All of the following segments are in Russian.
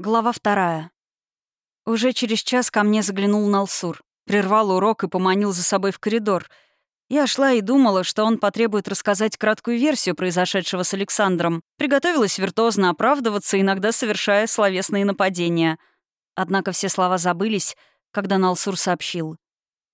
Глава вторая. Уже через час ко мне заглянул Налсур. Прервал урок и поманил за собой в коридор. Я шла и думала, что он потребует рассказать краткую версию произошедшего с Александром. Приготовилась виртуозно оправдываться, иногда совершая словесные нападения. Однако все слова забылись, когда Налсур сообщил.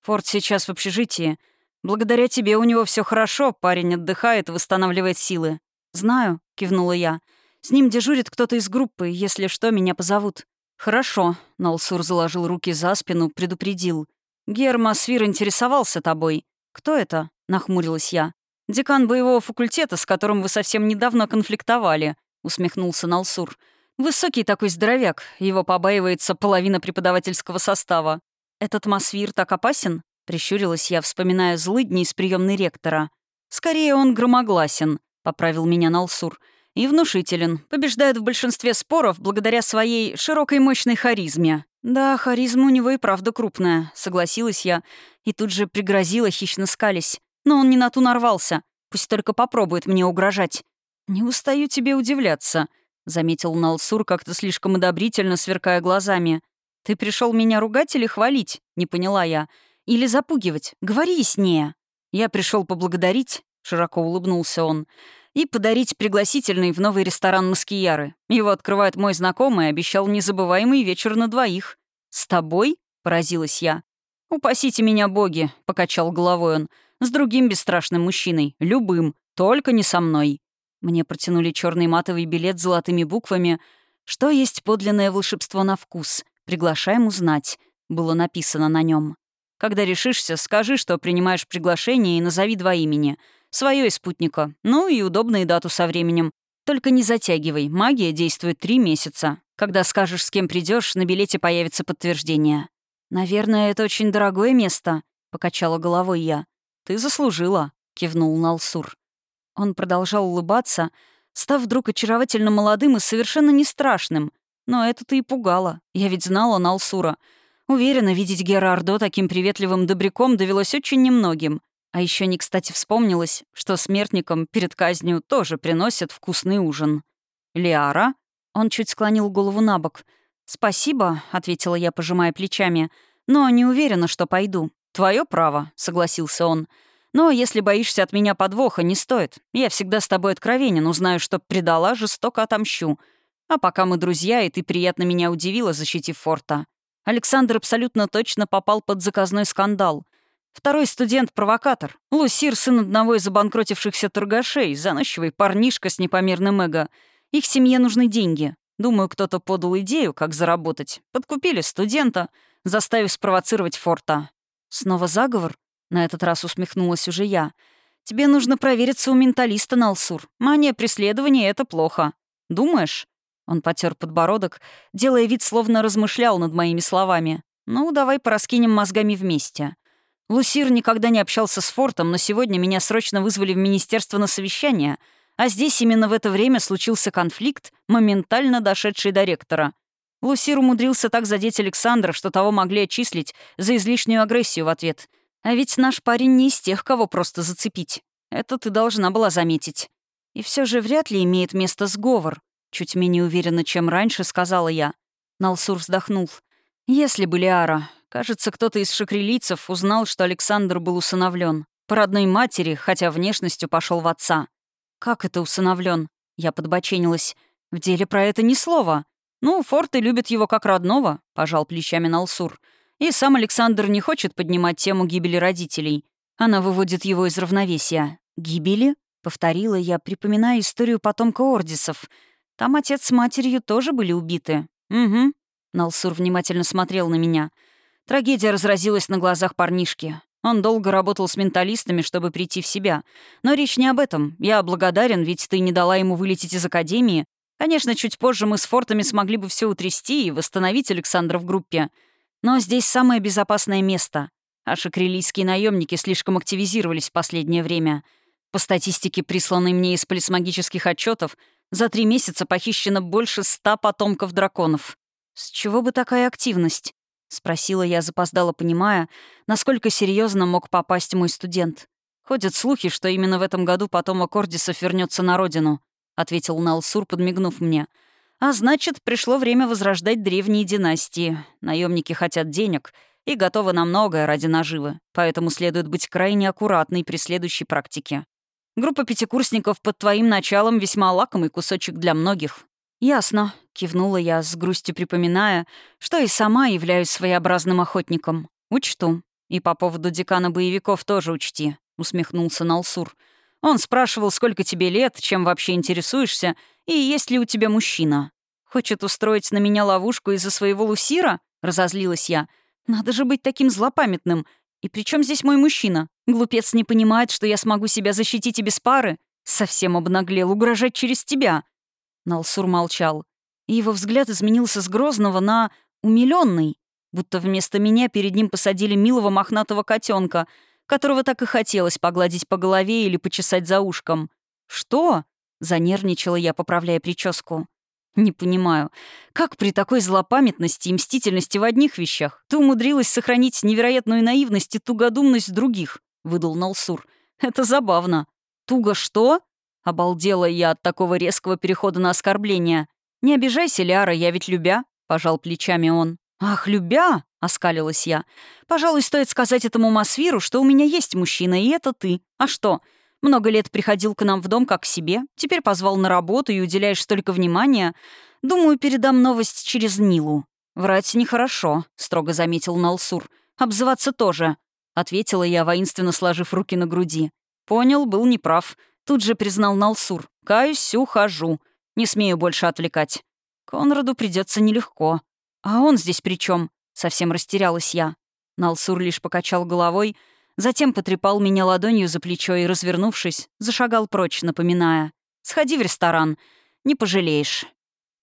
«Форд сейчас в общежитии. Благодаря тебе у него все хорошо, парень отдыхает восстанавливает силы». «Знаю», — кивнула я. С ним дежурит кто-то из группы, если что, меня позовут». «Хорошо», — Налсур заложил руки за спину, предупредил. «Гермосвир интересовался тобой». «Кто это?» — нахмурилась я. «Декан боевого факультета, с которым вы совсем недавно конфликтовали», — усмехнулся Налсур. «Высокий такой здоровяк, его побаивается половина преподавательского состава. Этот Масвир так опасен?» — прищурилась я, вспоминая злыдни из приемной ректора. «Скорее он громогласен», — поправил меня Налсур. «Налсур» и внушителен. Побеждает в большинстве споров благодаря своей широкой мощной харизме. Да, харизма у него и правда крупная, согласилась я, и тут же пригрозила, хищно скались. Но он не на ту нарвался. Пусть только попробует мне угрожать. «Не устаю тебе удивляться», — заметил Налсур, как-то слишком одобрительно сверкая глазами. «Ты пришел меня ругать или хвалить?» — не поняла я. «Или запугивать? Говори яснее». «Я пришел поблагодарить», — широко улыбнулся он и подарить пригласительный в новый ресторан Маскияры. Его открывает мой знакомый, обещал незабываемый вечер на двоих. «С тобой?» — поразилась я. «Упасите меня, боги!» — покачал головой он. «С другим бесстрашным мужчиной. Любым. Только не со мной». Мне протянули черный матовый билет с золотыми буквами. «Что есть подлинное волшебство на вкус? Приглашаем узнать», — было написано на нем. «Когда решишься, скажи, что принимаешь приглашение и назови два имени — Своё и спутника. Ну и удобную дату со временем. Только не затягивай, магия действует три месяца. Когда скажешь, с кем придешь, на билете появится подтверждение. «Наверное, это очень дорогое место», — покачала головой я. «Ты заслужила», — кивнул Налсур. Он продолжал улыбаться, став вдруг очаровательно молодым и совершенно не страшным. Но это-то и пугало. Я ведь знала Налсура. Уверена, видеть Герардо таким приветливым добряком довелось очень немногим. А еще не кстати вспомнилось, что смертникам перед казнью тоже приносят вкусный ужин. «Лиара?» Он чуть склонил голову на бок. «Спасибо», — ответила я, пожимая плечами, «но не уверена, что пойду». «Твое право», — согласился он. «Но если боишься от меня подвоха, не стоит. Я всегда с тобой откровенен, узнаю, что предала, жестоко отомщу. А пока мы друзья, и ты приятно меня удивила, защитив форта». Александр абсолютно точно попал под заказной скандал. Второй студент-провокатор. Лусир, сын одного из обанкротившихся торгашей, заносчивый парнишка с непомерным эго. Их семье нужны деньги. Думаю, кто-то подал идею, как заработать. Подкупили студента, заставив спровоцировать форта. Снова заговор? На этот раз усмехнулась уже я. Тебе нужно провериться у менталиста, Налсур. Мания преследования — это плохо. Думаешь? Он потер подбородок, делая вид, словно размышлял над моими словами. «Ну, давай пораскинем мозгами вместе. Лусир никогда не общался с Фортом, но сегодня меня срочно вызвали в министерство на совещание, а здесь именно в это время случился конфликт, моментально дошедший до ректора. Лусир умудрился так задеть Александра, что того могли отчислить за излишнюю агрессию в ответ. А ведь наш парень не из тех, кого просто зацепить. Это ты должна была заметить. И все же вряд ли имеет место сговор. Чуть менее уверенно, чем раньше, сказала я. Налсур вздохнул. Если бы Лиара, Кажется, кто-то из шакрилийцев узнал, что Александр был усыновлен. По родной матери, хотя внешностью пошел в отца. «Как это усыновлен? Я подбоченилась. «В деле про это ни слова. Ну, Форты любят его как родного», — пожал плечами Налсур. «И сам Александр не хочет поднимать тему гибели родителей. Она выводит его из равновесия». «Гибели?» — повторила я, припоминая историю потомка Ордисов. «Там отец с матерью тоже были убиты». «Угу». Налсур внимательно смотрел на меня — Трагедия разразилась на глазах парнишки. Он долго работал с менталистами, чтобы прийти в себя. Но речь не об этом. Я благодарен, ведь ты не дала ему вылететь из академии. Конечно, чуть позже мы с фортами смогли бы все утрясти и восстановить Александра в группе. Но здесь самое безопасное место. А шакрилийские наемники слишком активизировались в последнее время. По статистике, присланной мне из полисмагических отчетов, за три месяца похищено больше ста потомков драконов. С чего бы такая активность? — спросила я, запоздала, понимая, насколько серьезно мог попасть мой студент. «Ходят слухи, что именно в этом году потомок Ордисов вернется на родину», — ответил Налсур, подмигнув мне. А значит, пришло время возрождать древние династии. Наемники хотят денег и готовы на многое ради наживы, поэтому следует быть крайне аккуратной при следующей практике. Группа пятикурсников под твоим началом весьма лакомый кусочек для многих. «Ясно», — кивнула я, с грустью припоминая, что и сама являюсь своеобразным охотником. «Учту. И по поводу декана боевиков тоже учти», — усмехнулся Налсур. «Он спрашивал, сколько тебе лет, чем вообще интересуешься, и есть ли у тебя мужчина. Хочет устроить на меня ловушку из-за своего лусира?» — разозлилась я. «Надо же быть таким злопамятным. И при чем здесь мой мужчина? Глупец не понимает, что я смогу себя защитить и без пары? Совсем обнаглел угрожать через тебя». Налсур молчал. И его взгляд изменился с грозного на умилённый, будто вместо меня перед ним посадили милого мохнатого котенка, которого так и хотелось погладить по голове или почесать за ушком. «Что?» — занервничала я, поправляя прическу. «Не понимаю, как при такой злопамятности и мстительности в одних вещах ты умудрилась сохранить невероятную наивность и тугодумность других?» — выдал Налсур. «Это забавно». «Туго что?» — обалдела я от такого резкого перехода на оскорбление. «Не обижайся, Ляра, я ведь любя», — пожал плечами он. «Ах, любя!» — оскалилась я. «Пожалуй, стоит сказать этому Масвиру, что у меня есть мужчина, и это ты. А что? Много лет приходил к нам в дом как к себе, теперь позвал на работу и уделяешь столько внимания. Думаю, передам новость через Нилу». «Врать нехорошо», — строго заметил Налсур. «Обзываться тоже», — ответила я, воинственно сложив руки на груди. «Понял, был неправ». Тут же признал Налсур. «Каюсь, ухожу. Не смею больше отвлекать. Конраду придется нелегко. А он здесь при чем? Совсем растерялась я. Налсур лишь покачал головой, затем потрепал меня ладонью за плечо и, развернувшись, зашагал прочь, напоминая. «Сходи в ресторан. Не пожалеешь».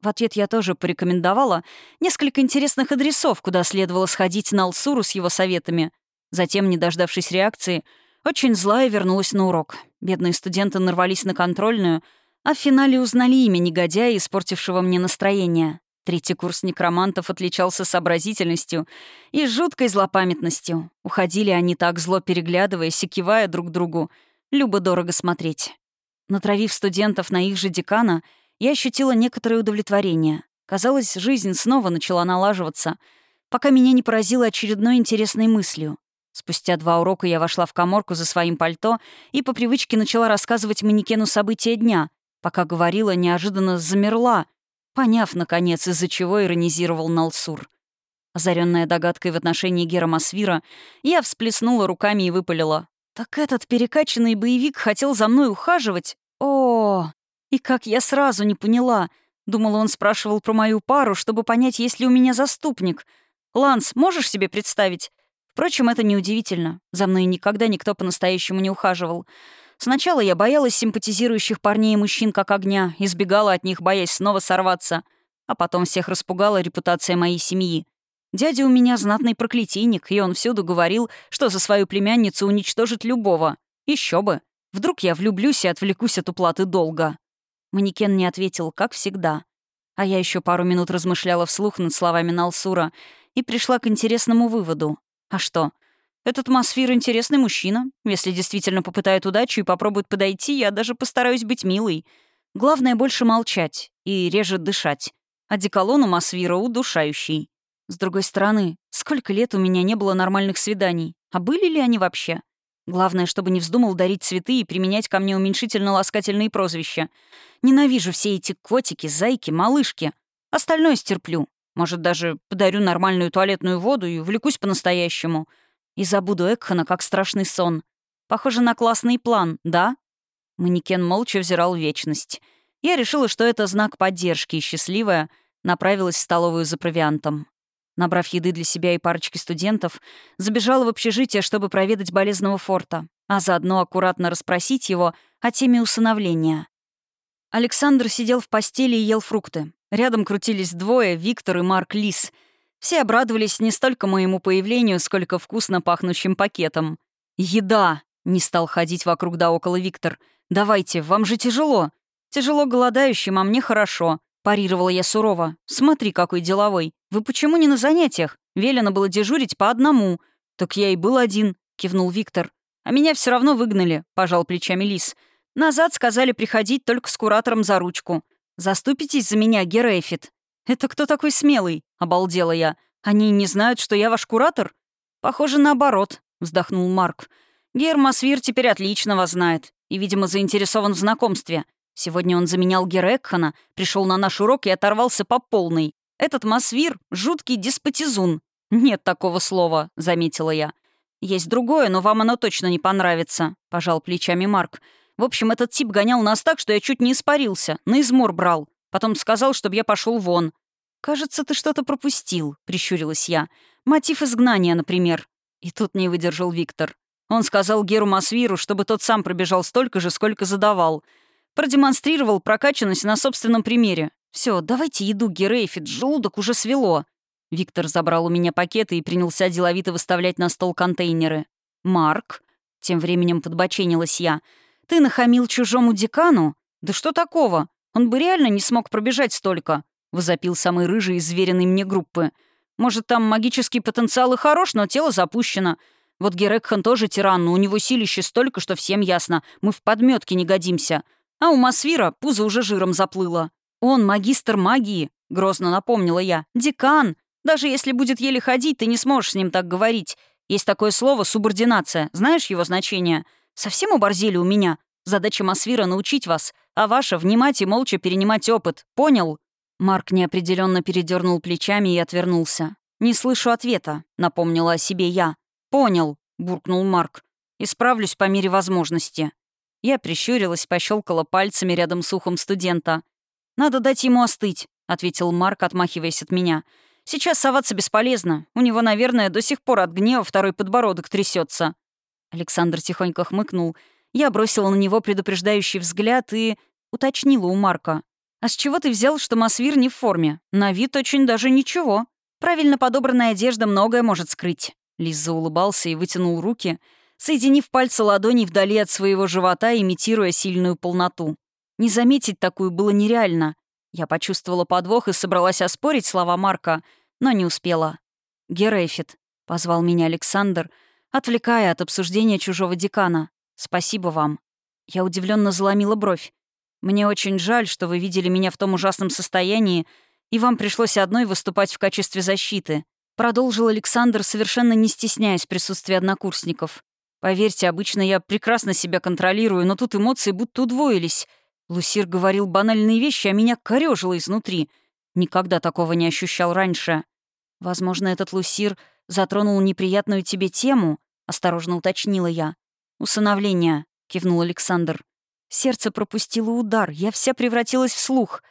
В ответ я тоже порекомендовала несколько интересных адресов, куда следовало сходить на Алсуру с его советами. Затем, не дождавшись реакции, очень злая вернулась на урок. Бедные студенты нарвались на контрольную — а в финале узнали имя негодяя, испортившего мне настроение. Третий курс некромантов отличался сообразительностью и жуткой злопамятностью. Уходили они так зло переглядываясь и кивая друг другу. Любо-дорого смотреть. Натравив студентов на их же декана, я ощутила некоторое удовлетворение. Казалось, жизнь снова начала налаживаться, пока меня не поразило очередной интересной мыслью. Спустя два урока я вошла в коморку за своим пальто и по привычке начала рассказывать манекену события дня, Пока говорила, неожиданно замерла, поняв, наконец, из-за чего иронизировал Налсур. Озаренная догадкой в отношении Гера Масвира, я всплеснула руками и выпалила. «Так этот перекачанный боевик хотел за мной ухаживать? О, И как я сразу не поняла. Думала, он спрашивал про мою пару, чтобы понять, есть ли у меня заступник. Ланс, можешь себе представить? Впрочем, это неудивительно. За мной никогда никто по-настоящему не ухаживал. Сначала я боялась симпатизирующих парней и мужчин как огня, избегала от них, боясь снова сорваться. А потом всех распугала репутация моей семьи. Дядя у меня знатный проклятийник, и он всюду говорил, что за свою племянницу уничтожит любого. Еще бы. Вдруг я влюблюсь и отвлекусь от уплаты долга. Манекен не ответил, как всегда. А я еще пару минут размышляла вслух над словами Налсура и пришла к интересному выводу. А что, этот Масфир — интересный мужчина. Если действительно попытает удачу и попробует подойти, я даже постараюсь быть милой. Главное — больше молчать и реже дышать. А деколон у Масфира удушающий. С другой стороны, сколько лет у меня не было нормальных свиданий. А были ли они вообще? Главное, чтобы не вздумал дарить цветы и применять ко мне уменьшительно-ласкательные прозвища. Ненавижу все эти котики, зайки, малышки. Остальное стерплю. Может, даже подарю нормальную туалетную воду и увлекусь по-настоящему — и забуду Экхана как страшный сон. Похоже на классный план, да? Манекен молча взирал вечность. Я решила, что это знак поддержки, и счастливая направилась в столовую за провиантом. Набрав еды для себя и парочки студентов, забежала в общежитие, чтобы проведать болезного форта, а заодно аккуратно расспросить его о теме усыновления. Александр сидел в постели и ел фрукты. Рядом крутились двое — Виктор и Марк Лис — все обрадовались не столько моему появлению, сколько вкусно пахнущим пакетом. «Еда!» — не стал ходить вокруг да около Виктор. «Давайте, вам же тяжело». «Тяжело голодающим, а мне хорошо», — парировала я сурово. «Смотри, какой деловой. Вы почему не на занятиях? Велено было дежурить по одному». «Так я и был один», — кивнул Виктор. «А меня все равно выгнали», — пожал плечами Лис. «Назад сказали приходить только с куратором за ручку. Заступитесь за меня, Герейфит?» «Это кто такой смелый?» — обалдела я. «Они не знают, что я ваш куратор?» «Похоже, наоборот», — вздохнул Марк. «Гермосвир теперь отлично вас знает и, видимо, заинтересован в знакомстве. Сегодня он заменял Герекхана, пришел на наш урок и оторвался по полной. Этот Масвир — жуткий деспотизун. Нет такого слова», — заметила я. «Есть другое, но вам оно точно не понравится», — пожал плечами Марк. «В общем, этот тип гонял нас так, что я чуть не испарился, на измор брал. Потом сказал, чтобы я пошел вон. «Кажется, ты что-то пропустил», — прищурилась я. «Мотив изгнания, например». И тут не выдержал Виктор. Он сказал Геру Масвиру, чтобы тот сам пробежал столько же, сколько задавал. Продемонстрировал прокачанность на собственном примере. Все, давайте еду, Герейфит, желудок уже свело. Виктор забрал у меня пакеты и принялся деловито выставлять на стол контейнеры. «Марк?» — тем временем подбоченилась я. «Ты нахамил чужому декану? Да что такого? Он бы реально не смог пробежать столько!» — возопил самый рыжий из звериной мне группы. «Может, там магический потенциал и хорош, но тело запущено. Вот Герекхан тоже тиран, но у него силище столько, что всем ясно. Мы в подметке не годимся. А у Масвира пузо уже жиром заплыло. Он магистр магии», — грозно напомнила я. «Декан! Даже если будет еле ходить, ты не сможешь с ним так говорить. Есть такое слово «субординация». Знаешь его значение? Совсем оборзели у меня. Задача Масвира — научить вас, а ваша — внимать и молча перенимать опыт. Понял?» Марк неопределенно передернул плечами и отвернулся. «Не слышу ответа», — напомнила о себе я. «Понял», — буркнул Марк. «Исправлюсь по мере возможности». Я прищурилась, пощелкала пальцами рядом с ухом студента. «Надо дать ему остыть», — ответил Марк, отмахиваясь от меня. Сейчас соваться бесполезно. У него, наверное, до сих пор от гнева второй подбородок трясется. Александр тихонько хмыкнул. Я бросила на него предупреждающий взгляд и уточнила у Марка. «А с чего ты взял, что Масвир не в форме? На вид очень даже ничего. Правильно подобранная одежда многое может скрыть». Лиз заулыбался и вытянул руки, соединив пальцы ладоней вдали от своего живота, имитируя сильную полноту. Не заметить такую было нереально. Я почувствовала подвох и собралась оспорить слова Марка, но не успела. «Герейфит», — позвал меня Александр, отвлекая от обсуждения чужого декана. «Спасибо вам». Я удивленно заломила бровь. «Мне очень жаль, что вы видели меня в том ужасном состоянии, и вам пришлось одной выступать в качестве защиты», — продолжил Александр, совершенно не стесняясь присутствия однокурсников. «Поверьте, обычно я прекрасно себя контролирую, но тут эмоции будто удвоились». Лусир говорил банальные вещи, а меня корёжило изнутри. Никогда такого не ощущал раньше. Возможно, этот Лусир затронул неприятную тебе тему, осторожно уточнила я. Усыновление, кивнул Александр. Сердце пропустило удар, я вся превратилась в слух.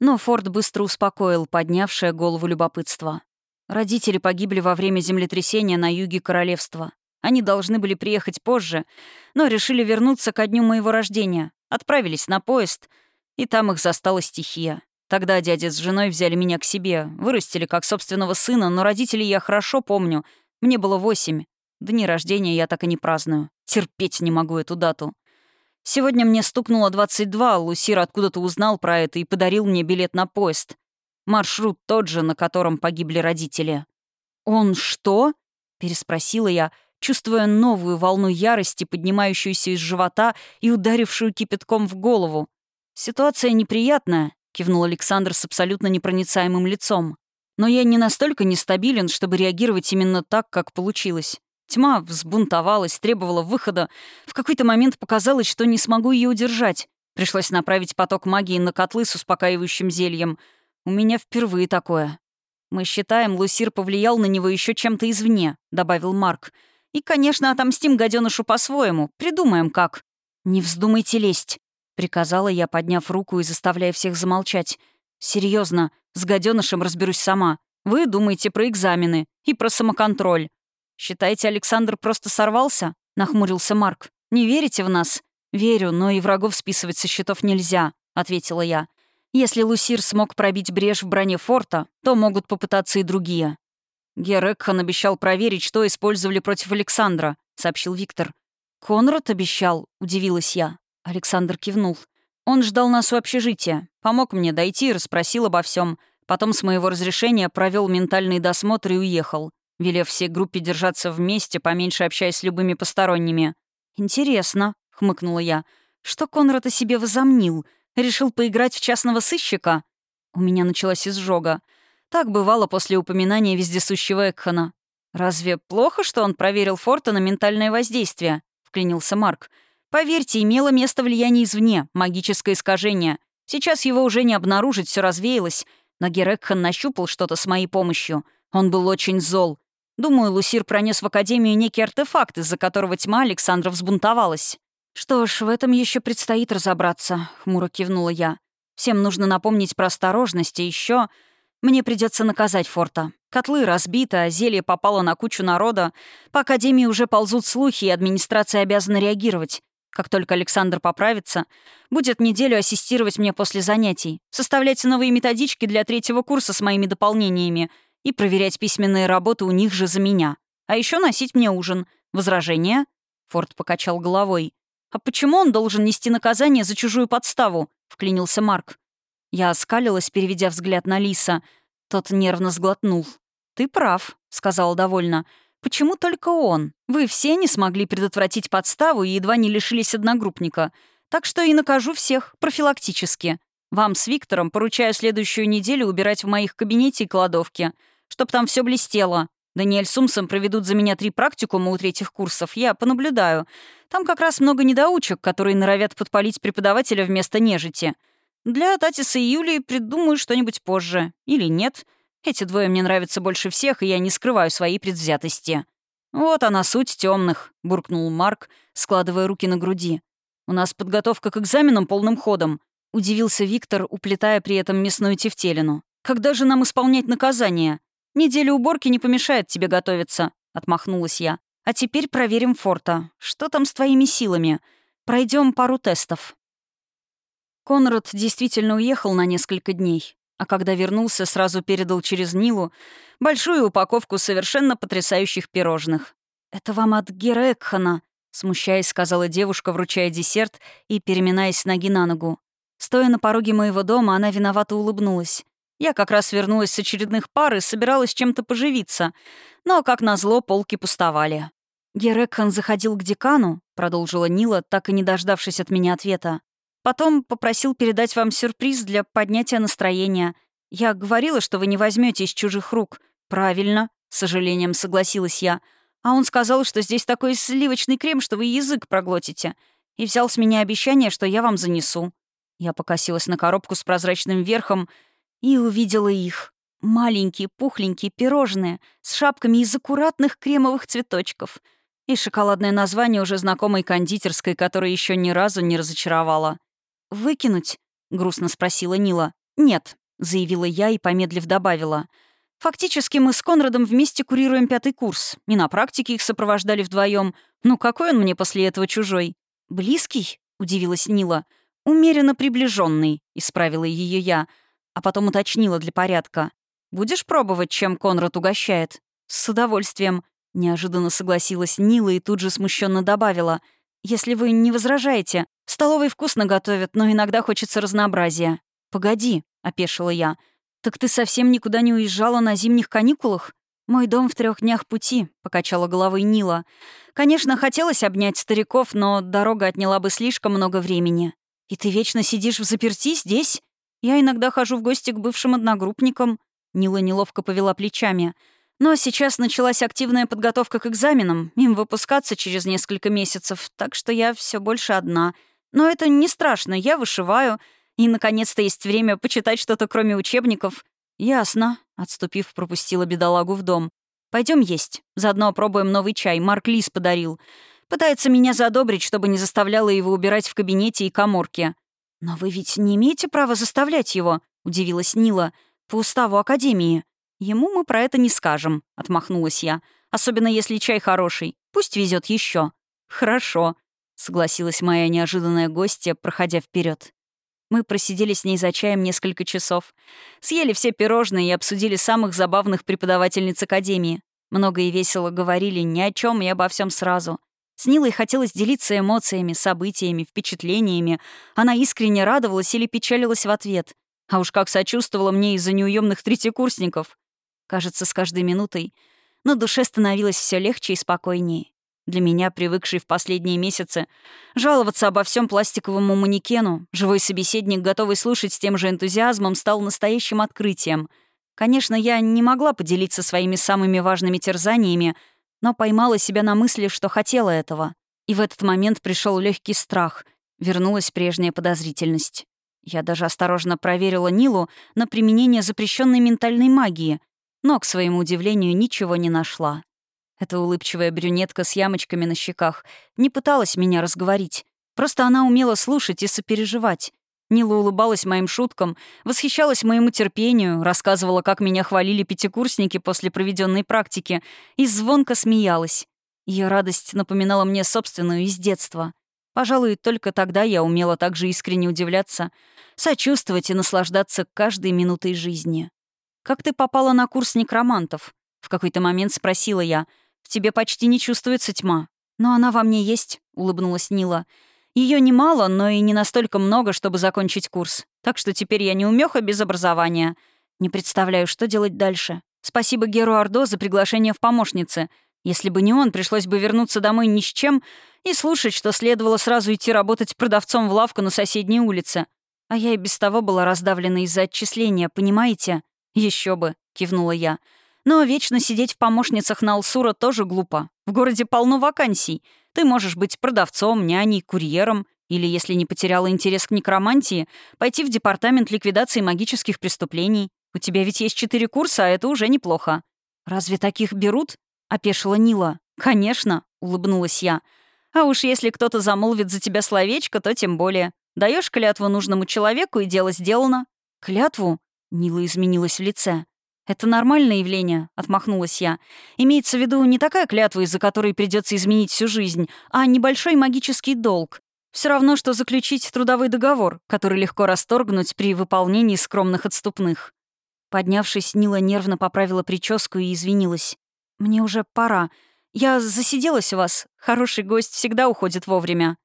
Но Форд быстро успокоил поднявшее голову любопытство. Родители погибли во время землетрясения на юге королевства. Они должны были приехать позже, но решили вернуться ко дню моего рождения, Отправились на поезд, и там их застала стихия. Тогда дядя с женой взяли меня к себе, вырастили как собственного сына, но родителей я хорошо помню. Мне было восемь. Дни рождения я так и не праздную. Терпеть не могу эту дату. Сегодня мне стукнуло 22, Лусир откуда-то узнал про это и подарил мне билет на поезд. Маршрут тот же, на котором погибли родители. «Он что?» — переспросила я, чувствуя новую волну ярости, поднимающуюся из живота и ударившую кипятком в голову. «Ситуация неприятная», — кивнул Александр с абсолютно непроницаемым лицом. «Но я не настолько нестабилен, чтобы реагировать именно так, как получилось. Тьма взбунтовалась, требовала выхода. В какой-то момент показалось, что не смогу ее удержать. Пришлось направить поток магии на котлы с успокаивающим зельем. У меня впервые такое. «Мы считаем, Лусир повлиял на него еще чем-то извне», — добавил Марк. И, конечно, отомстим гаденышу по-своему. Придумаем, как. «Не вздумайте лезть», — приказала я, подняв руку и заставляя всех замолчать. Серьезно, с гаденышем разберусь сама. Вы думаете про экзамены и про самоконтроль. Считаете, Александр просто сорвался?» — нахмурился Марк. «Не верите в нас?» «Верю, но и врагов списывать со счетов нельзя», — ответила я. «Если Лусир смог пробить брешь в броне форта, то могут попытаться и другие. «Герекхан обещал проверить, что использовали против Александра», — сообщил Виктор. «Конрад обещал?» — удивилась я. Александр кивнул. «Он ждал нас у общежития. Помог мне дойти и расспросил обо всем. Потом с моего разрешения провел ментальный досмотр и уехал, велев всей группе держаться вместе, поменьше общаясь с любыми посторонними. «Интересно», — хмыкнула я, — «что Конрад о себе возомнил? Решил поиграть в частного сыщика? У меня началась изжога. Так бывало после упоминания вездесущего Экхана. «Разве плохо, что он проверил Форта на ментальное воздействие?» — вклинился Марк. «Поверьте, имело место влияние извне, магическое искажение. Сейчас его уже не обнаружить, все развеялось. Но Герекхан нащупал что-то с моей помощью. Он был очень зол. Думаю, Лусир пронес в Академию некий артефакт, из-за которого тьма Александра взбунтовалась. «Что ж, в этом еще предстоит разобраться», — хмуро кивнула я. «Всем нужно напомнить про осторожность, и еще мне придется наказать Форта. Котлы разбиты, а зелье попало на кучу народа. По Академии уже ползут слухи, и администрация обязана реагировать. Как только Александр поправится, будет неделю ассистировать мне после занятий, составлять новые методички для третьего курса с моими дополнениями и проверять письменные работы у них же за меня. А еще носить мне ужин. Возражения?» Форд покачал головой. «А почему он должен нести наказание за чужую подставу?» — вклинился Марк. Я оскалилась, переведя взгляд на Лиса. Тот нервно сглотнул. «Ты прав», — сказал довольно. «Почему только он? Вы все не смогли предотвратить подставу и едва не лишились одногруппника. Так что и накажу всех, профилактически. Вам с Виктором поручаю следующую неделю убирать в моих кабинете и кладовке, чтоб там все блестело. Даниэль с Умсом проведут за меня три практикума у третьих курсов. Я понаблюдаю. Там как раз много недоучек, которые норовят подпалить преподавателя вместо нежити. Для Татиса и Юлии придумаю что-нибудь позже. Или нет. Эти двое мне нравятся больше всех, и я не скрываю свои предвзятости. «Вот она, суть темных, буркнул Марк, складывая руки на груди. «У нас подготовка к экзаменам полным ходом», — удивился Виктор, уплетая при этом мясную тефтелину. «Когда же нам исполнять наказание? Неделя уборки не помешает тебе готовиться», — отмахнулась я. А теперь проверим форта. Что там с твоими силами? Пройдем пару тестов. Конрад действительно уехал на несколько дней, а когда вернулся, сразу передал через Нилу большую упаковку совершенно потрясающих пирожных. «Это вам от Герекхана», — смущаясь, сказала девушка, вручая десерт и переминаясь ноги на ногу. Стоя на пороге моего дома, она виновато улыбнулась. Я как раз вернулась с очередных пар и собиралась чем-то поживиться, но, как назло, полки пустовали. «Герекхан заходил к декану», — продолжила Нила, так и не дождавшись от меня ответа. «Потом попросил передать вам сюрприз для поднятия настроения. Я говорила, что вы не возьмете из чужих рук. Правильно», — с сожалением согласилась я. А он сказал, что здесь такой сливочный крем, что вы язык проглотите. И взял с меня обещание, что я вам занесу. Я покосилась на коробку с прозрачным верхом — и увидела их. Маленькие, пухленькие пирожные с шапками из аккуратных кремовых цветочков. И шоколадное название уже знакомой кондитерской, которая еще ни разу не разочаровала. «Выкинуть?» — грустно спросила Нила. «Нет», — заявила я и, помедлив, добавила. «Фактически мы с Конрадом вместе курируем пятый курс. И на практике их сопровождали вдвоем. Ну какой он мне после этого чужой?» «Близкий?» — удивилась Нила. «Умеренно приближенный», — исправила ее я а потом уточнила для порядка. «Будешь пробовать, чем Конрад угощает?» «С удовольствием», — неожиданно согласилась Нила и тут же смущенно добавила. «Если вы не возражаете, столовой вкусно готовят, но иногда хочется разнообразия». «Погоди», — опешила я. «Так ты совсем никуда не уезжала на зимних каникулах?» «Мой дом в трех днях пути», — покачала головой Нила. «Конечно, хотелось обнять стариков, но дорога отняла бы слишком много времени. И ты вечно сидишь в заперти здесь?» Я иногда хожу в гости к бывшим одногруппникам». Нила неловко повела плечами. «Но сейчас началась активная подготовка к экзаменам. Им выпускаться через несколько месяцев, так что я все больше одна. Но это не страшно, я вышиваю. И, наконец-то, есть время почитать что-то, кроме учебников». «Ясно», — отступив, пропустила бедолагу в дом. Пойдем есть. Заодно пробуем новый чай. Марк Лис подарил. Пытается меня задобрить, чтобы не заставляла его убирать в кабинете и коморке. «Но вы ведь не имеете права заставлять его», — удивилась Нила, — «по уставу Академии». «Ему мы про это не скажем», — отмахнулась я. «Особенно если чай хороший. Пусть везет еще. «Хорошо», — согласилась моя неожиданная гостья, проходя вперед. Мы просидели с ней за чаем несколько часов. Съели все пирожные и обсудили самых забавных преподавательниц Академии. Много и весело говорили ни о чем и обо всем сразу. С Нилой хотелось делиться эмоциями, событиями, впечатлениями. Она искренне радовалась или печалилась в ответ. А уж как сочувствовала мне из-за неуемных третьекурсников. Кажется, с каждой минутой на душе становилось все легче и спокойнее. Для меня, привыкший в последние месяцы, жаловаться обо всем пластиковому манекену, живой собеседник, готовый слушать с тем же энтузиазмом, стал настоящим открытием. Конечно, я не могла поделиться своими самыми важными терзаниями, но поймала себя на мысли, что хотела этого. И в этот момент пришел легкий страх, вернулась прежняя подозрительность. Я даже осторожно проверила Нилу на применение запрещенной ментальной магии, но, к своему удивлению, ничего не нашла. Эта улыбчивая брюнетка с ямочками на щеках не пыталась меня разговорить. Просто она умела слушать и сопереживать. Нила улыбалась моим шуткам, восхищалась моему терпению, рассказывала, как меня хвалили пятикурсники после проведенной практики, и звонко смеялась. Ее радость напоминала мне собственную из детства. Пожалуй, только тогда я умела так же искренне удивляться, сочувствовать и наслаждаться каждой минутой жизни. «Как ты попала на курс некромантов?» В какой-то момент спросила я — в тебе почти не чувствуется тьма. Но она во мне есть», — улыбнулась Нила. Ее немало, но и не настолько много, чтобы закончить курс. Так что теперь я не умеха без образования. Не представляю, что делать дальше. Спасибо Геру Ордо за приглашение в помощницы. Если бы не он, пришлось бы вернуться домой ни с чем и слушать, что следовало сразу идти работать продавцом в лавку на соседней улице. А я и без того была раздавлена из-за отчисления, понимаете? Еще бы», — кивнула я. Но вечно сидеть в помощницах на Алсура тоже глупо. В городе полно вакансий. Ты можешь быть продавцом, няней, курьером, или, если не потеряла интерес к некромантии, пойти в департамент ликвидации магических преступлений. У тебя ведь есть четыре курса, а это уже неплохо. «Разве таких берут?» — опешила Нила. «Конечно», — улыбнулась я. «А уж если кто-то замолвит за тебя словечко, то тем более. Даешь клятву нужному человеку, и дело сделано». «Клятву?» — Нила изменилась в лице. «Это нормальное явление», — отмахнулась я. «Имеется в виду не такая клятва, из-за которой придется изменить всю жизнь, а небольшой магический долг. Все равно, что заключить трудовой договор, который легко расторгнуть при выполнении скромных отступных». Поднявшись, Нила нервно поправила прическу и извинилась. «Мне уже пора. Я засиделась у вас. Хороший гость всегда уходит вовремя».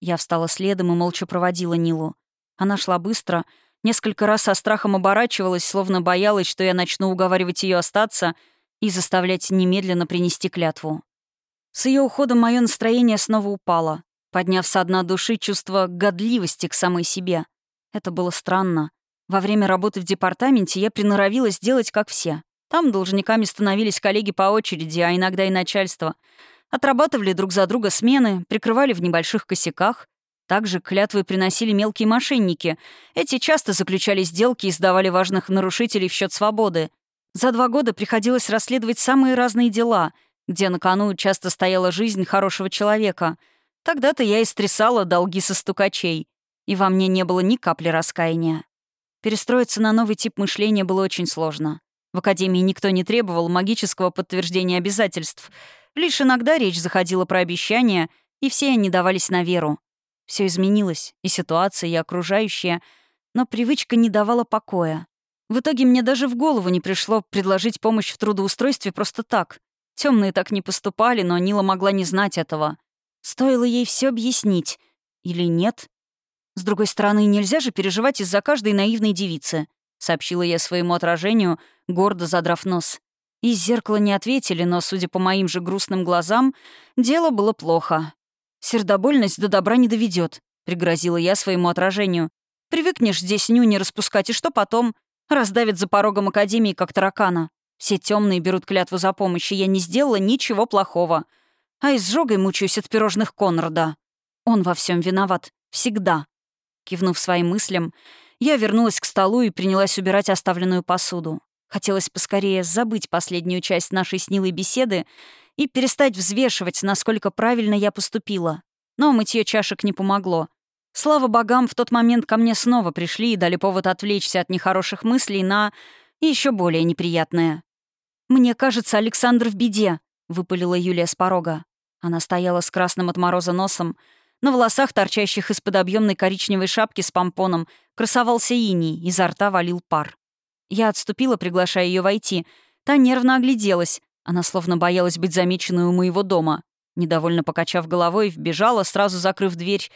Я встала следом и молча проводила Нилу. Она шла быстро — Несколько раз со страхом оборачивалась, словно боялась, что я начну уговаривать ее остаться и заставлять немедленно принести клятву. С ее уходом мое настроение снова упало, подняв со дна души чувство годливости к самой себе. Это было странно. Во время работы в департаменте я приноровилась делать как все. Там должниками становились коллеги по очереди, а иногда и начальство. Отрабатывали друг за друга смены, прикрывали в небольших косяках, также клятвы приносили мелкие мошенники. Эти часто заключали сделки и сдавали важных нарушителей в счет свободы. За два года приходилось расследовать самые разные дела, где на кону часто стояла жизнь хорошего человека. Тогда-то я и стрясала долги со стукачей. И во мне не было ни капли раскаяния. Перестроиться на новый тип мышления было очень сложно. В академии никто не требовал магического подтверждения обязательств. Лишь иногда речь заходила про обещания, и все они давались на веру. Все изменилось, и ситуация, и окружающее, но привычка не давала покоя. В итоге мне даже в голову не пришло предложить помощь в трудоустройстве просто так. Темные так не поступали, но Нила могла не знать этого. Стоило ей все объяснить. Или нет? С другой стороны, нельзя же переживать из-за каждой наивной девицы, сообщила я своему отражению, гордо задрав нос. Из зеркала не ответили, но, судя по моим же грустным глазам, дело было плохо. «Сердобольность до добра не доведет, пригрозила я своему отражению. «Привыкнешь здесь нюни распускать, и что потом? Раздавит за порогом Академии, как таракана. Все темные берут клятву за помощь, и я не сделала ничего плохого. А изжогой мучаюсь от пирожных Конрада. Он во всем виноват. Всегда». Кивнув своим мыслям, я вернулась к столу и принялась убирать оставленную посуду. Хотелось поскорее забыть последнюю часть нашей с Нилой беседы и перестать взвешивать, насколько правильно я поступила. Но мытье чашек не помогло. Слава богам, в тот момент ко мне снова пришли и дали повод отвлечься от нехороших мыслей на еще более неприятное. «Мне кажется, Александр в беде», — выпалила Юлия с порога. Она стояла с красным от мороза носом. На волосах, торчащих из-под объемной коричневой шапки с помпоном, красовался иней, изо рта валил пар. Я отступила, приглашая ее войти. Та нервно огляделась, она словно боялась быть замеченной у моего дома. Недовольно покачав головой, вбежала, сразу закрыв дверь,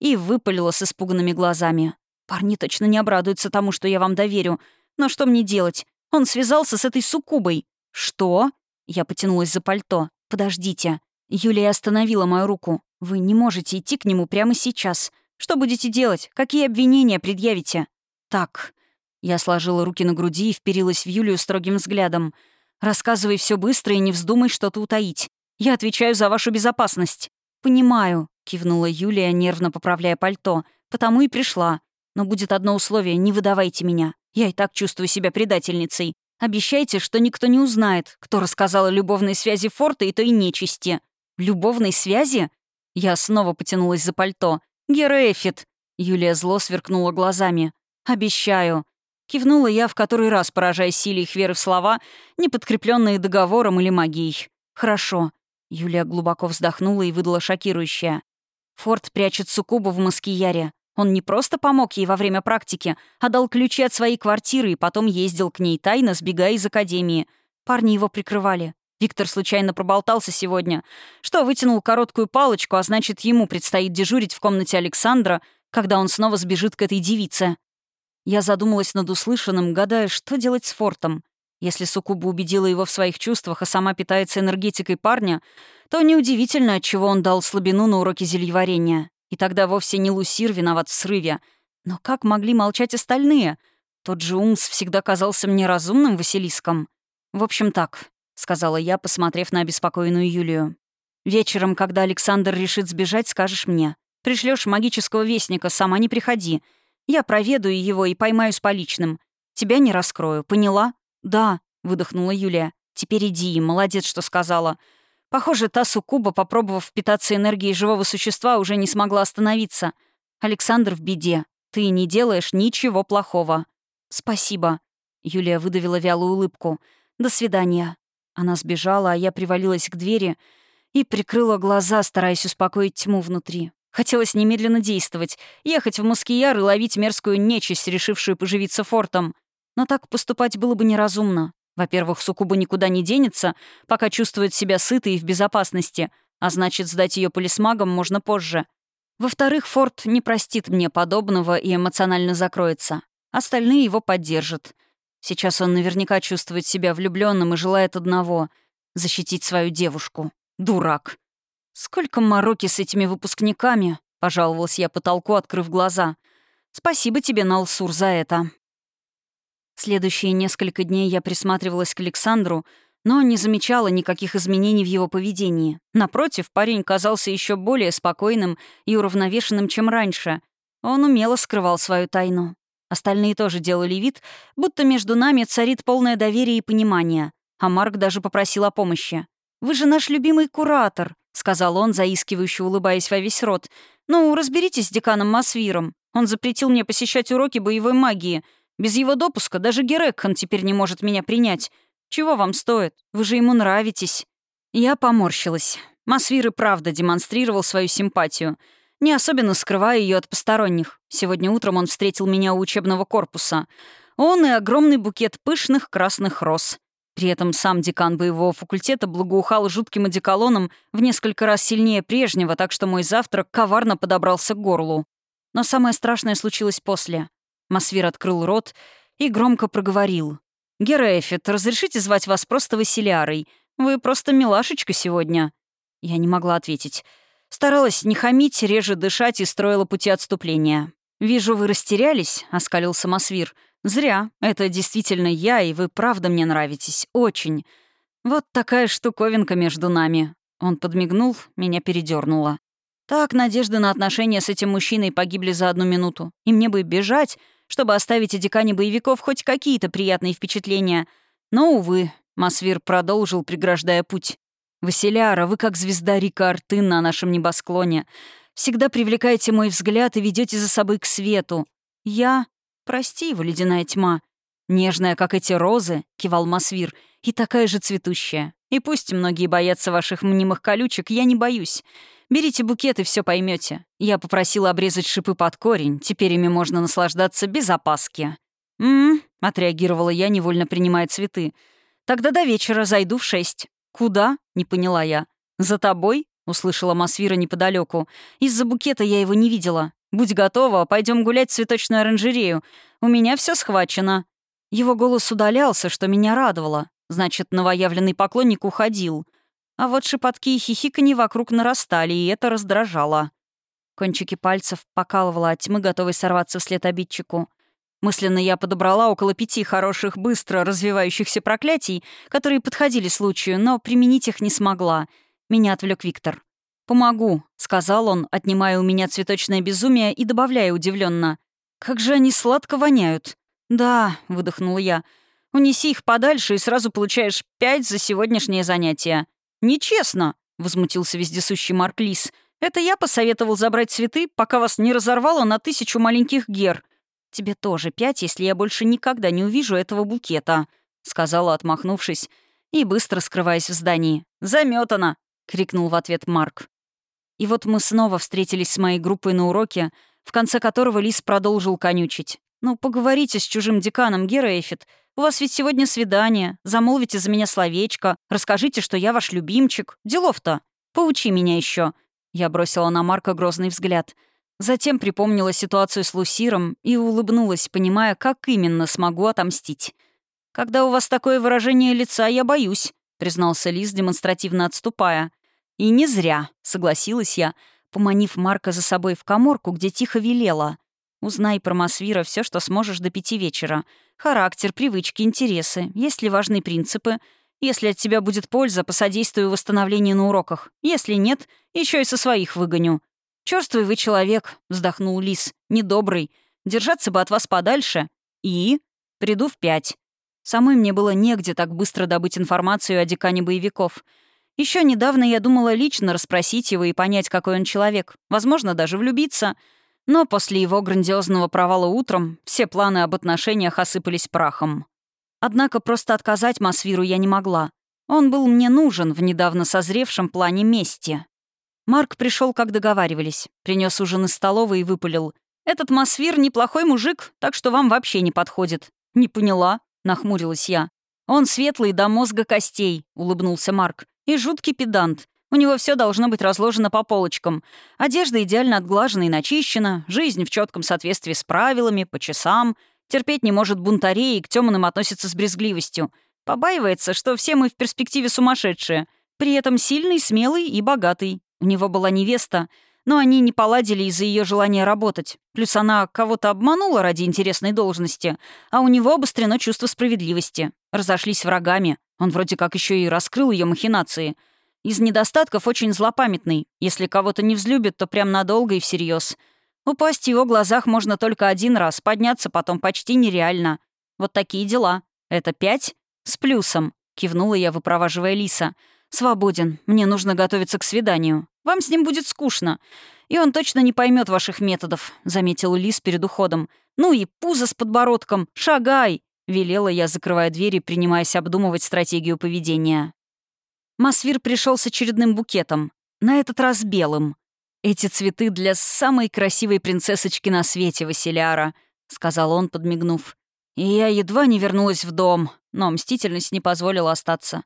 и выпалила с испуганными глазами. «Парни точно не обрадуются тому, что я вам доверю. Но что мне делать? Он связался с этой суккубой». «Что?» Я потянулась за пальто. «Подождите». Юлия остановила мою руку. «Вы не можете идти к нему прямо сейчас. Что будете делать? Какие обвинения предъявите?» «Так». Я сложила руки на груди и вперилась в Юлию строгим взглядом. «Рассказывай все быстро и не вздумай что-то утаить. Я отвечаю за вашу безопасность». «Понимаю», — кивнула Юлия, нервно поправляя пальто. «Потому и пришла. Но будет одно условие — не выдавайте меня. Я и так чувствую себя предательницей. Обещайте, что никто не узнает, кто рассказал о любовной связи Форта и той нечисти». «Любовной связи?» Я снова потянулась за пальто. «Гера Эффит!» Юлия зло сверкнула глазами. «Обещаю». Кивнула я в который раз, поражая силе их веры в слова, не подкрепленные договором или магией. «Хорошо». Юлия глубоко вздохнула и выдала шокирующее. Форд прячет Сукубу в Маскияре. Он не просто помог ей во время практики, а дал ключи от своей квартиры и потом ездил к ней тайно, сбегая из академии. Парни его прикрывали. Виктор случайно проболтался сегодня, что вытянул короткую палочку, а значит, ему предстоит дежурить в комнате Александра, когда он снова сбежит к этой девице. Я задумалась над услышанным, гадая, что делать с Фортом. Если Сукуба убедила его в своих чувствах, а сама питается энергетикой парня, то неудивительно, отчего он дал слабину на уроке зельеварения. И тогда вовсе не Лусир виноват в срыве. Но как могли молчать остальные? Тот же Умс всегда казался мне разумным Василиском. В общем, так, — сказала я, посмотрев на обеспокоенную Юлию. «Вечером, когда Александр решит сбежать, скажешь мне. Пришлешь магического вестника, сама не приходи. Я проведаю его и поймаю с поличным. Тебя не раскрою, поняла?» «Да», — выдохнула Юлия. «Теперь иди, молодец, что сказала». Похоже, та суккуба, попробовав питаться энергией живого существа, уже не смогла остановиться. «Александр в беде. Ты не делаешь ничего плохого». «Спасибо». Юлия выдавила вялую улыбку. «До свидания». Она сбежала, а я привалилась к двери и прикрыла глаза, стараясь успокоить тьму внутри. Хотелось немедленно действовать, ехать в Маскияр и ловить мерзкую нечисть, решившую поживиться фортом. Но так поступать было бы неразумно. Во-первых, Сукуба никуда не денется, пока чувствует себя сытой и в безопасности, а значит, сдать ее полисмагам можно позже. Во-вторых, Форт не простит мне подобного и эмоционально закроется. Остальные его поддержат. Сейчас он наверняка чувствует себя влюбленным и желает одного — защитить свою девушку. Дурак. «Сколько мороки с этими выпускниками!» — пожаловалась я потолку, открыв глаза. «Спасибо тебе, Налсур, за это». Следующие несколько дней я присматривалась к Александру, но не замечала никаких изменений в его поведении. Напротив, парень казался еще более спокойным и уравновешенным, чем раньше. Он умело скрывал свою тайну. Остальные тоже делали вид, будто между нами царит полное доверие и понимание. А Марк даже попросил о помощи. «Вы же наш любимый куратор», — сказал он, заискивающе улыбаясь во весь рот. «Ну, разберитесь с деканом Масвиром. Он запретил мне посещать уроки боевой магии. Без его допуска даже Герекхан теперь не может меня принять. Чего вам стоит? Вы же ему нравитесь». Я поморщилась. Масвир и правда демонстрировал свою симпатию, не особенно скрывая ее от посторонних. Сегодня утром он встретил меня у учебного корпуса. Он и огромный букет пышных красных роз. При этом сам декан боевого факультета благоухал жутким одеколоном в несколько раз сильнее прежнего, так что мой завтрак коварно подобрался к горлу. Но самое страшное случилось после. Масвир открыл рот и громко проговорил. «Гера разрешите звать вас просто Василиарой? Вы просто милашечка сегодня». Я не могла ответить. Старалась не хамить, реже дышать и строила пути отступления. «Вижу, вы растерялись», — оскалил Самосвир. «Зря. Это действительно я, и вы правда мне нравитесь. Очень. Вот такая штуковинка между нами». Он подмигнул, меня передернуло. Так надежды на отношения с этим мужчиной погибли за одну минуту. И мне бы бежать, чтобы оставить о декане боевиков хоть какие-то приятные впечатления. Но, увы, Масвир продолжил, преграждая путь. «Василяра, вы как звезда Рика Артын на нашем небосклоне. Всегда привлекаете мой взгляд и ведете за собой к свету. Я Прости его, ледяная тьма. Нежная, как эти розы, кивал Масвир, и такая же цветущая. И пусть многие боятся ваших мнимых колючек, я не боюсь. Берите букет и все поймете. Я попросила обрезать шипы под корень, теперь ими можно наслаждаться без опаски. «М-м», отреагировала я, невольно принимая цветы. «Тогда до вечера зайду в шесть». «Куда?» — не поняла я. «За тобой?» — услышала Масвира неподалеку. «Из-за букета я его не видела. Будь готова, пойдем гулять в цветочную оранжерею. У меня все схвачено». Его голос удалялся, что меня радовало. Значит, новоявленный поклонник уходил. А вот шепотки и хихиканье вокруг нарастали, и это раздражало. Кончики пальцев покалывала от тьмы, готовой сорваться вслед обидчику. Мысленно я подобрала около пяти хороших, быстро развивающихся проклятий, которые подходили случаю, но применить их не смогла. Меня отвлек Виктор. «Помогу», — сказал он, отнимая у меня цветочное безумие и добавляя удивленно: «Как же они сладко воняют!» «Да», — выдохнула я, — «унеси их подальше и сразу получаешь пять за сегодняшнее занятие». «Нечестно», — возмутился вездесущий Марк Лис, — это я посоветовал забрать цветы, пока вас не разорвало на тысячу маленьких гер. Тебе тоже пять, если я больше никогда не увижу этого букета», — сказала, отмахнувшись, и быстро скрываясь в здании. «Замётано!» — крикнул в ответ Марк. И вот мы снова встретились с моей группой на уроке, в конце которого Лис продолжил конючить. «Ну, поговорите с чужим деканом, Гера Эфит. У вас ведь сегодня свидание. Замолвите за меня словечко. Расскажите, что я ваш любимчик. Делов-то. Поучи меня еще. Я бросила на Марка грозный взгляд. Затем припомнила ситуацию с Лусиром и улыбнулась, понимая, как именно смогу отомстить. «Когда у вас такое выражение лица, я боюсь», — признался Лис, демонстративно отступая. «И не зря», — согласилась я, поманив Марка за собой в коморку, где тихо велела. «Узнай про Масвира все, что сможешь до пяти вечера. Характер, привычки, интересы, есть ли важные принципы, если от тебя будет польза, посодействую восстановлению на уроках. Если нет, еще и со своих выгоню». «Чёрствый вы человек», — вздохнул Лис. «Недобрый. Держаться бы от вас подальше. И? Приду в пять». Самой мне было негде так быстро добыть информацию о декане боевиков. Еще недавно я думала лично расспросить его и понять, какой он человек. Возможно, даже влюбиться. Но после его грандиозного провала утром все планы об отношениях осыпались прахом. Однако просто отказать Масвиру я не могла. Он был мне нужен в недавно созревшем плане мести. Марк пришел, как договаривались. Принес ужин из столовой и выпалил. «Этот Масвир неплохой мужик, так что вам вообще не подходит». «Не поняла», — нахмурилась я. «Он светлый до мозга костей», — улыбнулся Марк. «И жуткий педант. У него все должно быть разложено по полочкам. Одежда идеально отглажена и начищена, жизнь в четком соответствии с правилами, по часам. Терпеть не может бунтарей и к темным относится с брезгливостью. Побаивается, что все мы в перспективе сумасшедшие. При этом сильный, смелый и богатый. У него была невеста, но они не поладили из-за ее желания работать. Плюс она кого-то обманула ради интересной должности, а у него обострено чувство справедливости. Разошлись врагами. Он вроде как еще и раскрыл ее махинации. Из недостатков очень злопамятный. Если кого-то не взлюбит, то прям надолго и всерьез. Упасть в его глазах можно только один раз, подняться потом почти нереально. Вот такие дела. Это пять? С плюсом. Кивнула я, выпроваживая Лиса. «Свободен. Мне нужно готовиться к свиданию. Вам с ним будет скучно. И он точно не поймет ваших методов», — заметил Лис перед уходом. «Ну и пузо с подбородком. Шагай!» — велела я, закрывая дверь и принимаясь обдумывать стратегию поведения. Масвир пришел с очередным букетом. На этот раз белым. «Эти цветы для самой красивой принцессочки на свете, Василяра», — сказал он, подмигнув. И я едва не вернулась в дом, но мстительность не позволила остаться.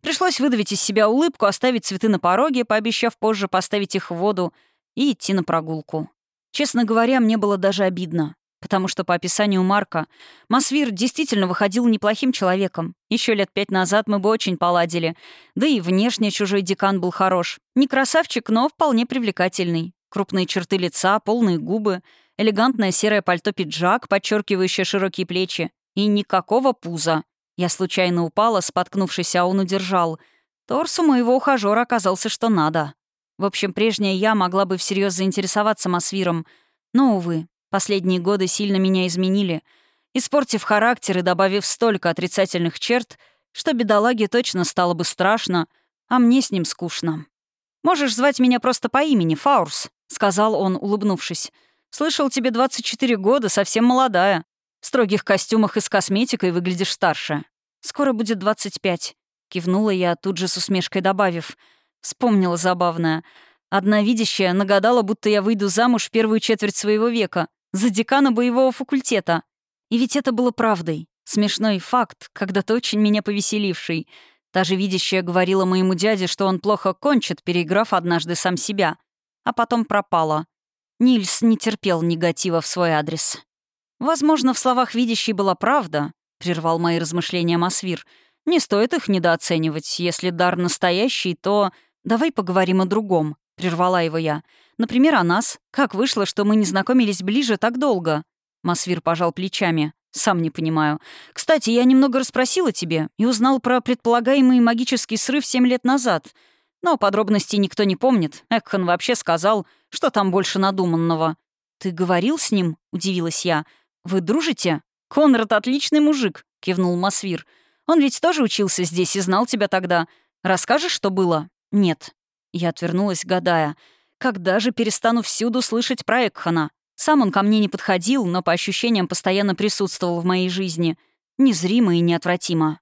Пришлось выдавить из себя улыбку, оставить цветы на пороге, пообещав позже поставить их в воду и идти на прогулку. Честно говоря, мне было даже обидно, потому что по описанию Марка Масвир действительно выходил неплохим человеком. Еще лет пять назад мы бы очень поладили. Да и внешне чужой декан был хорош. Не красавчик, но вполне привлекательный. Крупные черты лица, полные губы, элегантное серое пальто-пиджак, подчеркивающее широкие плечи. И никакого пуза. Я случайно упала, споткнувшись, а он удержал. Торс у моего ухажера оказался что надо. В общем, прежняя я могла бы всерьез заинтересоваться Масвиром. Но, увы, Последние годы сильно меня изменили, испортив характер и добавив столько отрицательных черт, что бедолаге точно стало бы страшно, а мне с ним скучно. «Можешь звать меня просто по имени, Фаурс», — сказал он, улыбнувшись. «Слышал, тебе 24 года, совсем молодая. В строгих костюмах и с косметикой выглядишь старше. Скоро будет 25», — кивнула я, тут же с усмешкой добавив. Вспомнила забавное. Одна видящая нагадала, будто я выйду замуж в первую четверть своего века, за декана боевого факультета. И ведь это было правдой. Смешной факт, когда-то очень меня повеселивший. Та же видящая говорила моему дяде, что он плохо кончит, переиграв однажды сам себя. А потом пропала. Нильс не терпел негатива в свой адрес. Возможно, в словах видящей была правда, прервал мои размышления Масвир. Не стоит их недооценивать. Если дар настоящий, то... Давай поговорим о другом», — прервала его я. «Например, о нас. Как вышло, что мы не знакомились ближе так долго?» Масвир пожал плечами. «Сам не понимаю. Кстати, я немного расспросила тебе и узнал про предполагаемый магический срыв семь лет назад. Но подробностей никто не помнит. Экхан вообще сказал, что там больше надуманного». «Ты говорил с ним?» — удивилась я. «Вы дружите?» «Конрад отличный мужик», — кивнул Масвир. Он ведь тоже учился здесь и знал тебя тогда. Расскажешь, что было?» «Нет». Я отвернулась, гадая. «Когда же перестану всюду слышать про Экхана? Сам он ко мне не подходил, но по ощущениям постоянно присутствовал в моей жизни. Незримо и неотвратимо».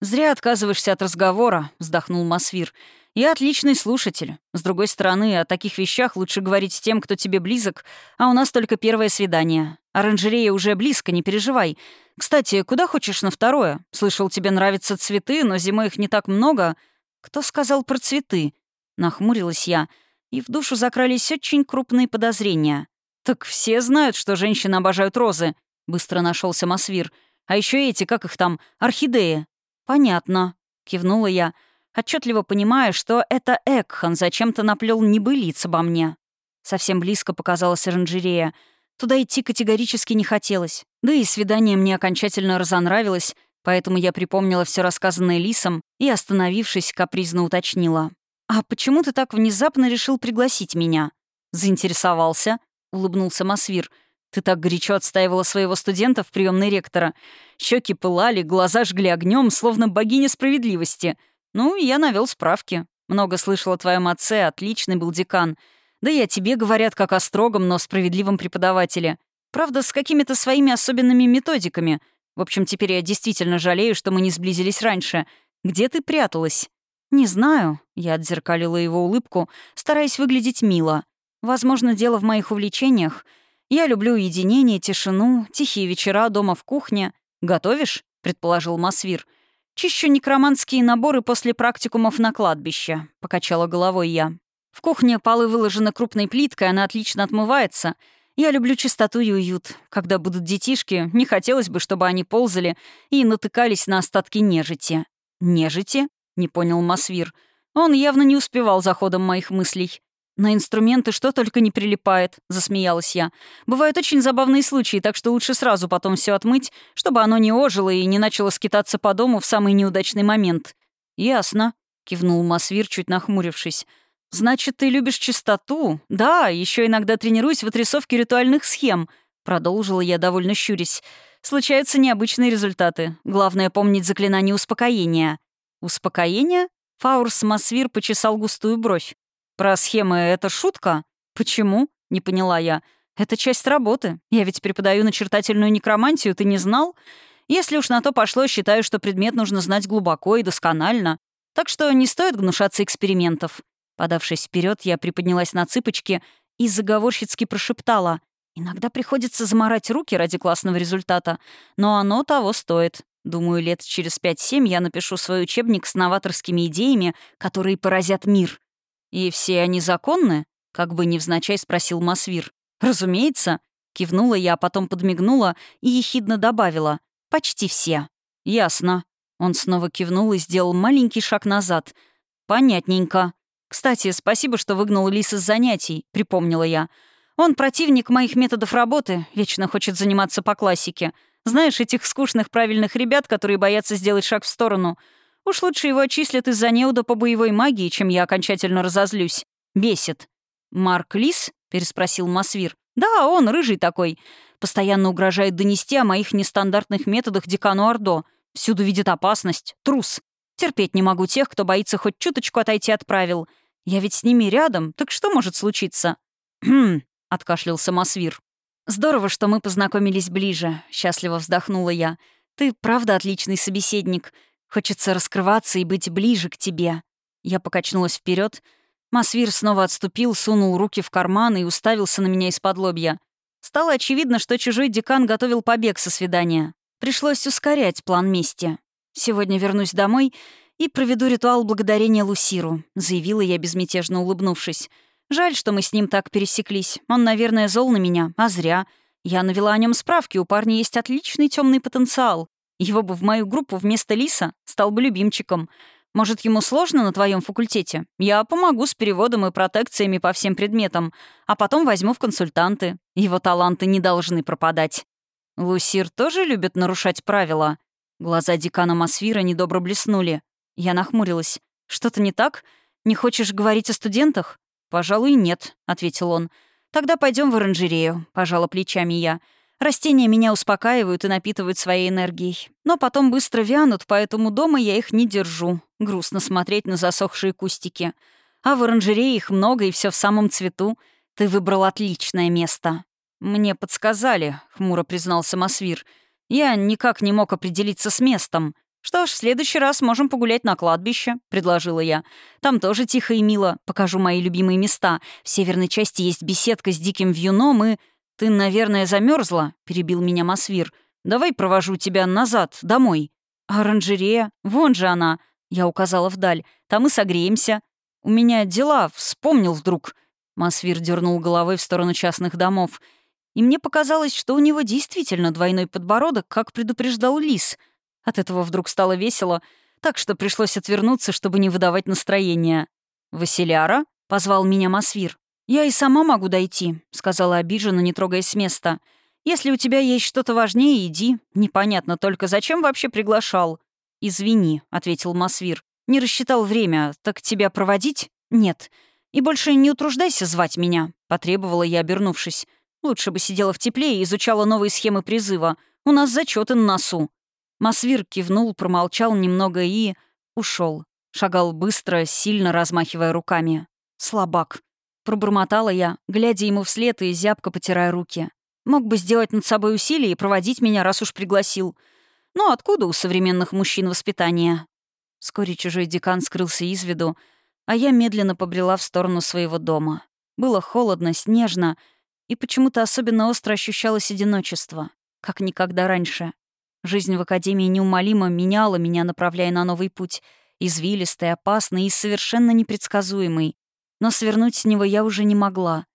«Зря отказываешься от разговора», — вздохнул Масвир. «Я отличный слушатель. С другой стороны, о таких вещах лучше говорить с тем, кто тебе близок, а у нас только первое свидание. Оранжерея уже близко, не переживай. Кстати, куда хочешь на второе? Слышал, тебе нравятся цветы, но зимой их не так много. Кто сказал про цветы? Нахмурилась я, и в душу закрались очень крупные подозрения. Так все знают, что женщины обожают розы. Быстро нашелся Масвир. А еще эти, как их там, орхидеи. Понятно, кивнула я, отчетливо понимая, что это Экхан зачем-то наплел небылиц обо мне. Совсем близко показалась оранжерея — Туда идти категорически не хотелось. Да и свидание мне окончательно разонравилось, поэтому я припомнила все рассказанное Лисом и, остановившись, капризно уточнила. «А почему ты так внезапно решил пригласить меня?» «Заинтересовался», — улыбнулся Масвир. «Ты так горячо отстаивала своего студента в приемной ректора. Щеки пылали, глаза жгли огнем, словно богиня справедливости. Ну, я навел справки. Много слышал о твоем отце, отличный был декан. Да и о тебе говорят как о строгом, но справедливом преподавателе. Правда, с какими-то своими особенными методиками. В общем, теперь я действительно жалею, что мы не сблизились раньше. Где ты пряталась?» «Не знаю», — я отзеркалила его улыбку, стараясь выглядеть мило. «Возможно, дело в моих увлечениях. Я люблю уединение, тишину, тихие вечера дома в кухне. Готовишь?» — предположил Масвир. «Чищу некроманские наборы после практикумов на кладбище», — покачала головой я. В кухне полы выложены крупной плиткой, она отлично отмывается. Я люблю чистоту и уют. Когда будут детишки, не хотелось бы, чтобы они ползали и натыкались на остатки нежити. «Нежити?» — не понял Масвир. Он явно не успевал за ходом моих мыслей. «На инструменты что только не прилипает», — засмеялась я. «Бывают очень забавные случаи, так что лучше сразу потом все отмыть, чтобы оно не ожило и не начало скитаться по дому в самый неудачный момент». «Ясно», — кивнул Масвир, чуть нахмурившись. «Значит, ты любишь чистоту? Да, еще иногда тренируюсь в отрисовке ритуальных схем», — продолжила я, довольно щурясь. «Случаются необычные результаты. Главное — помнить заклинание успокоения». «Успокоение?» — Фаурс Масвир почесал густую бровь. «Про схемы — это шутка? Почему?» — не поняла я. «Это часть работы. Я ведь преподаю начертательную некромантию, ты не знал? Если уж на то пошло, считаю, что предмет нужно знать глубоко и досконально. Так что не стоит гнушаться экспериментов. Подавшись вперед, я приподнялась на цыпочки и заговорщицки прошептала. «Иногда приходится заморать руки ради классного результата, но оно того стоит. Думаю, лет через пять-семь я напишу свой учебник с новаторскими идеями, которые поразят мир. И все они законны?» — как бы невзначай спросил Масвир. «Разумеется», — кивнула я, а потом подмигнула и ехидно добавила. «Почти все». «Ясно». Он снова кивнул и сделал маленький шаг назад. «Понятненько». «Кстати, спасибо, что выгнал Лис из занятий», — припомнила я. «Он противник моих методов работы, вечно хочет заниматься по классике. Знаешь, этих скучных правильных ребят, которые боятся сделать шаг в сторону. Уж лучше его отчислят из-за неуда по боевой магии, чем я окончательно разозлюсь. Бесит». «Марк Лис?» — переспросил Масвир. «Да, он рыжий такой. Постоянно угрожает донести о моих нестандартных методах декану Ордо. Всюду видит опасность. Трус. Терпеть не могу тех, кто боится хоть чуточку отойти от правил. Я ведь с ними рядом, так что может случиться?» «Хм», — откашлялся Масвир. «Здорово, что мы познакомились ближе», — счастливо вздохнула я. «Ты правда отличный собеседник. Хочется раскрываться и быть ближе к тебе». Я покачнулась вперед. Масвир снова отступил, сунул руки в карман и уставился на меня из-под лобья. Стало очевидно, что чужой декан готовил побег со свидания. Пришлось ускорять план мести. Сегодня вернусь домой и проведу ритуал благодарения Лусиру», — заявила я, безмятежно улыбнувшись. «Жаль, что мы с ним так пересеклись. Он, наверное, зол на меня, а зря. Я навела о нем справки, у парня есть отличный темный потенциал. Его бы в мою группу вместо Лиса стал бы любимчиком. Может, ему сложно на твоем факультете? Я помогу с переводом и протекциями по всем предметам, а потом возьму в консультанты. Его таланты не должны пропадать. Лусир тоже любит нарушать правила. Глаза декана Масфира недобро блеснули. Я нахмурилась. «Что-то не так? Не хочешь говорить о студентах?» «Пожалуй, нет», — ответил он. «Тогда пойдем в оранжерею», — пожала плечами я. «Растения меня успокаивают и напитывают своей энергией. Но потом быстро вянут, поэтому дома я их не держу. Грустно смотреть на засохшие кустики. А в оранжерее их много и все в самом цвету. Ты выбрал отличное место». «Мне подсказали», — хмуро признался Масвир. «Я никак не мог определиться с местом. «Что ж, в следующий раз можем погулять на кладбище», — предложила я. «Там тоже тихо и мило. Покажу мои любимые места. В северной части есть беседка с диким вьюном и...» «Ты, наверное, замерзла, перебил меня Масвир. «Давай провожу тебя назад, домой». «Оранжерея? Вон же она!» — я указала вдаль. «Там и согреемся». «У меня дела, вспомнил вдруг». Масвир дернул головой в сторону частных домов. И мне показалось, что у него действительно двойной подбородок, как предупреждал Лис — от этого вдруг стало весело, так что пришлось отвернуться, чтобы не выдавать настроение. «Василяра?» — позвал меня Масвир. «Я и сама могу дойти», — сказала обиженно, не трогаясь с места. «Если у тебя есть что-то важнее, иди. Непонятно только, зачем вообще приглашал?» «Извини», — ответил Масвир. «Не рассчитал время. Так тебя проводить?» «Нет. И больше не утруждайся звать меня», — потребовала я, обернувшись. «Лучше бы сидела в тепле и изучала новые схемы призыва. У нас зачеты на носу». Масвир кивнул, промолчал немного и... ушел. Шагал быстро, сильно размахивая руками. «Слабак», — пробормотала я, глядя ему вслед и зябко потирая руки. «Мог бы сделать над собой усилие и проводить меня, раз уж пригласил. Но откуда у современных мужчин воспитание?» Вскоре чужой декан скрылся из виду, а я медленно побрела в сторону своего дома. Было холодно, снежно, и почему-то особенно остро ощущалось одиночество, как никогда раньше. Жизнь в Академии неумолимо меняла меня, направляя на новый путь. Извилистый, опасный и совершенно непредсказуемый. Но свернуть с него я уже не могла.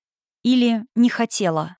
Или не хотела.